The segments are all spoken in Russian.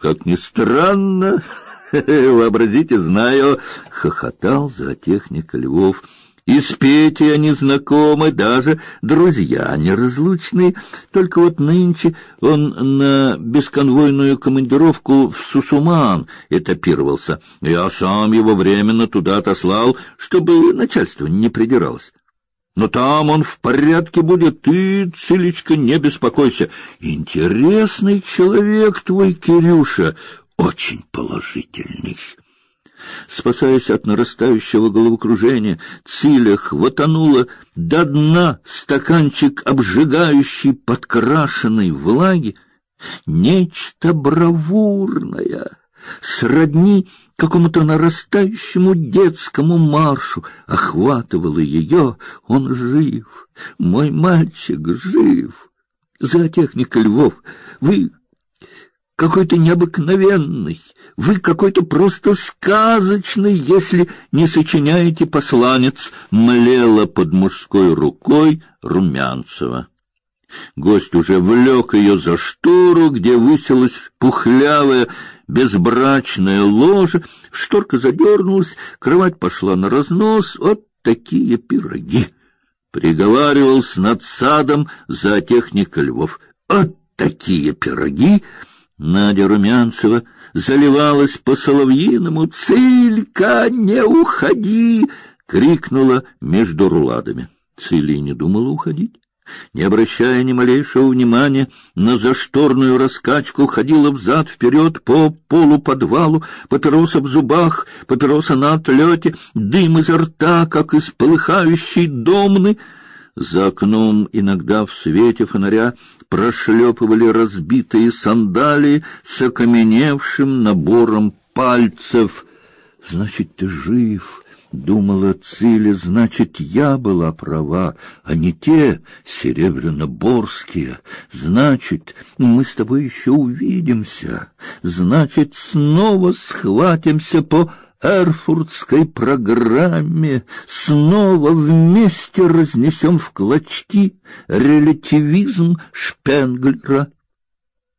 Как ни странно, вообразите, знаю, хохотал зоотехник Львов. И с Петей они знакомы, даже друзья неразлучные. Только вот нынче он на бесконвойную командировку в Сусуман этапировался. Я сам его временно туда отослал, чтобы начальство не придиралось. Но там он в порядке будет, ты, Цилечка, не беспокойся. Интересный человек твой, Кирюша, очень положительный. Спасаясь от нарастающего головокружения, Циля хватанула до дна стаканчик обжигающей подкрашенной влаги. Нечто бравурное, сродни какому-то нарастающему детскому маршу, охватывало ее. Он жив, мой мальчик жив. Зоотехника Львов, вы какой-то необыкновенный, вы какой-то просто сказочный, если не сочиняете посланец, млела под мужской рукой Румянцева. Гость уже влек ее за штору, где высилась пухлявая безбрачная ложа, шторка задернулась, кровать пошла на разнос. Вот такие пироги! Приговаривал с надсадом за техника Львов. Вот такие пироги! Надя Румянцева заливалась по соловьиному «Цилька, не уходи!» — крикнула между руладами. Цилия не думала уходить. Не обращая ни малейшего внимания на зашторную раскачку, ходила взад-вперед по полу подвалу, папироса в зубах, папироса на отлете, дым изо рта, как из полыхающей домны — за окном иногда в свете фонаря прошлепывали разбитые сандалии с окаменевшим набором пальцев. Значит, ты жив, думала Циля, значит, я была права, а не те серебряноборские. Значит, мы с тобой еще увидимся. Значит, снова схватимся по Эрфуртской программе снова вместе разнесем в клочки релятивизм Шпенглера.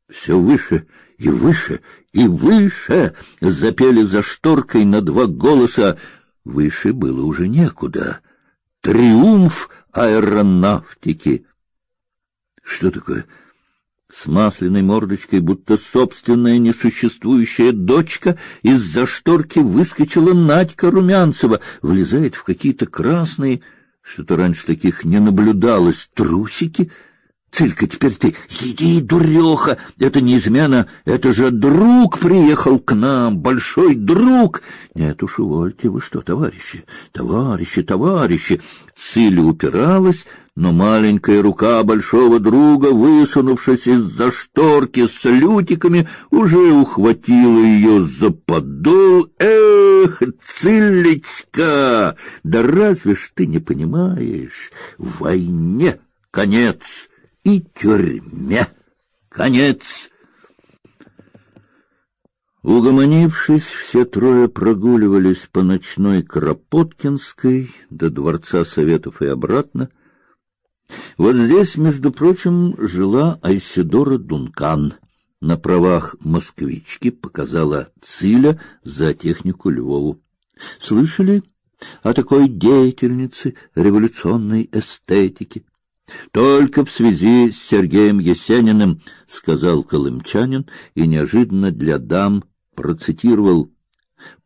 Все выше и выше и выше запели за шторкой на два голоса. Выше было уже некуда. Триумф аэронавтики. Что такое? с масляной мордочкой, будто собственная несуществующая дочка, из-за шторки выскочила Надька Румянцева, влезает в какие-то красные, что-то раньше таких не наблюдалось, трусики. Цилька, теперь ты иди, дуреха, это не измена, это же друг приехал к нам, большой друг. Нет уж, увольте вы что, товарищи, товарищи, товарищи. Циля упиралась, но маленькая рука большого друга, высунувшись из-за шторки с лютиками, уже ухватила ее за подол. Эх, Цилечка, да разве ж ты не понимаешь, в войне конец и тюрьме конец. Угомонившись, все трое прогуливались по ночной Кропоткинской до дворца Советов и обратно. Вот здесь, между прочим, жила Айседора Дункан. На правах москвички показала Циля за технику Львову. Слышали о такой деятельнице революционной эстетики? Только в связи с Сергеем Есениным, сказал колымчанин и неожиданно для дам процитировал: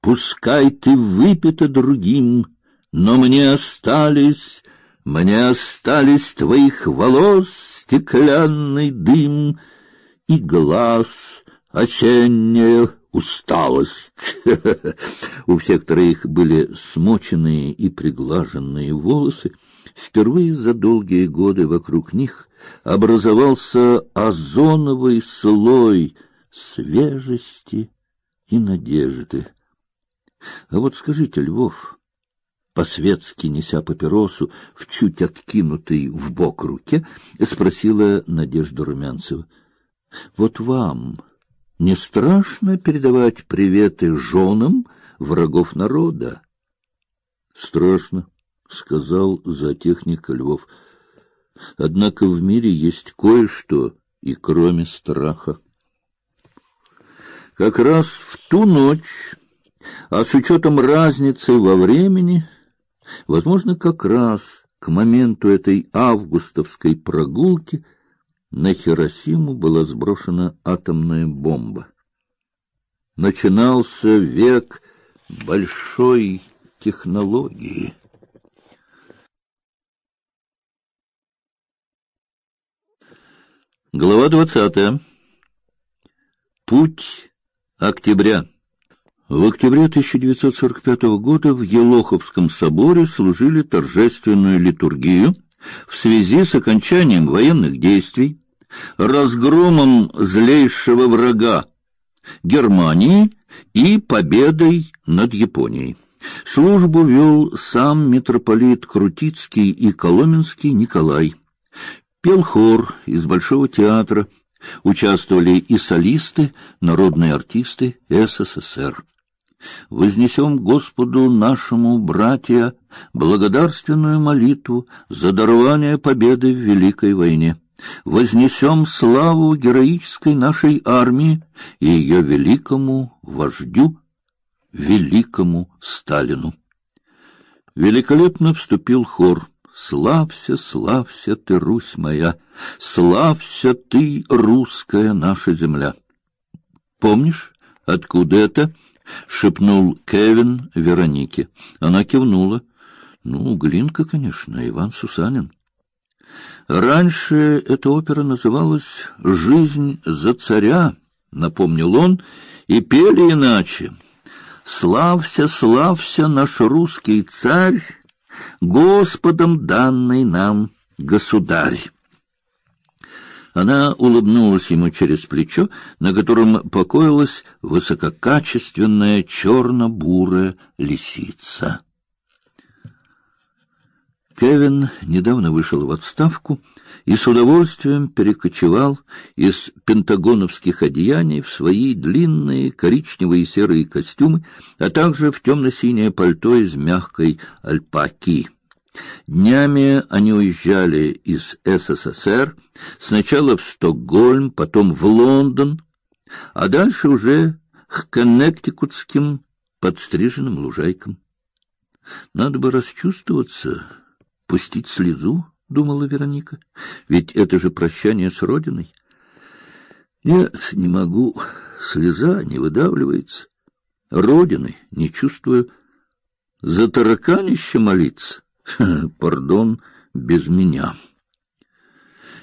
"Пускай ты выпита другим, но мне остались мне остались твоих волос стеклянный дым и глаз осенняя усталость. У всех троих были смоченные и приглаженные волосы. Впервые за долгие годы вокруг них образовался озоновый слой свежести и надежды. А вот скажите, Львов, по-светски неся папиросу в чуть откинутой в бок руке, спросила Надежда Румянцева: "Вот вам не страшно передавать приветы женам врагов народа?" "Страшно", сказал зоотехник Львов. "Однако в мире есть кое-что и кроме страха". Как раз в ту ночь, а с учетом разницы во времени, возможно, как раз к моменту этой августовской прогулки на Хиросиму была сброшена атомная бомба. Начинался век большой технологии. Глава двадцатая. Путь октября. В октябре 1945 года в Елоховском соборе служили торжественную литургию в связи с окончанием военных действий, разгромом злейшего врага Германии и победой над Японией. Службу вел сам митрополит Крутицкий и Коломенский Николай. Пел хор из Большого театра, участвовали и солисты, народные артисты СССР. Вознесем Господу нашему, братья, благодарственную молитву за дарование победы в Великой войне. Вознесем славу героической нашей армии и ее великому вождю, великому Сталину. Великолепно вступил хор. Славься, славься ты, Русь моя, славься ты, русская наша земля. Помнишь, откуда это? Шепнул Кевин Веронике. Она кивнула. Ну, Глинка, конечно, Иван Сусанин. Раньше эта опера называлась «Жизнь за царя», — напомнил он, и пели иначе. «Славься, славься, наш русский царь, Господом данный нам государь». Она улыбнулась ему через плечо, на котором покоилась высококачественная черно-бурая лисица. Кевин недавно вышел в отставку и с удовольствием перекочевал из пентагоновских одеяний в свои длинные коричневые и серые костюмы, а также в темно-синее пальто из мягкой альпаки. Днями они уезжали из СССР, сначала в Стокгольм, потом в Лондон, а дальше уже к коннектикутским подстриженным лужайкам. Надо бы расчувствоваться пустить слезу, — думала Вероника, — ведь это же прощание с родиной. Нет, не могу, слеза не выдавливается. Родины не чувствую. За тараканище молиться? Пардон, без меня.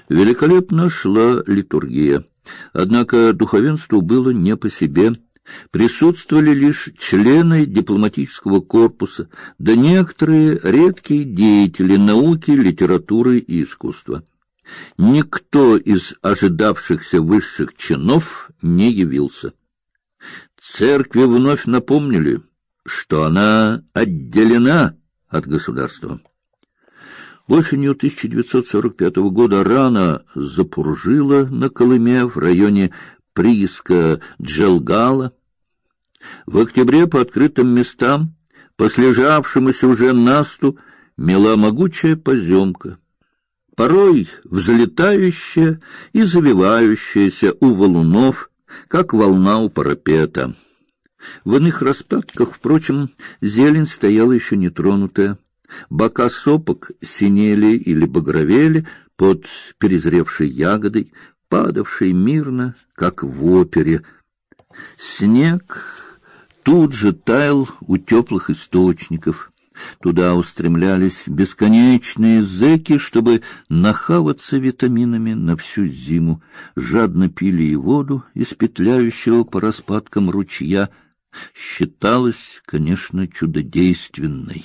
Великолепно шла литургия. Однако духовенству было не по себе — Присутствовали лишь члены дипломатического корпуса, да некоторые редкие деятели науки, литературы и искусства. Никто из ожидавшихся высших чинов не явился. Церкви вновь напомнили, что она отделена от государства. Осенью 1945 года рана запуржила на Колыме в районе прииска Джелгала. В октябре по открытым местам, по слежавшемуся уже насту, мела могучая поземка, порой взлетающая и завивающаяся у валунов, как волна у парапета. В иных распадках, впрочем, зелень стояла еще нетронутая. Бока сопок синели или багровели под перезревшей ягодой, падавший мирно, как в опере. Снег тут же таял у теплых источников. Туда устремлялись бесконечные зэки, чтобы нахаваться витаминами на всю зиму. Жадно пили и воду из петляющего по распадкам ручья. Считалась, конечно, чудодейственной.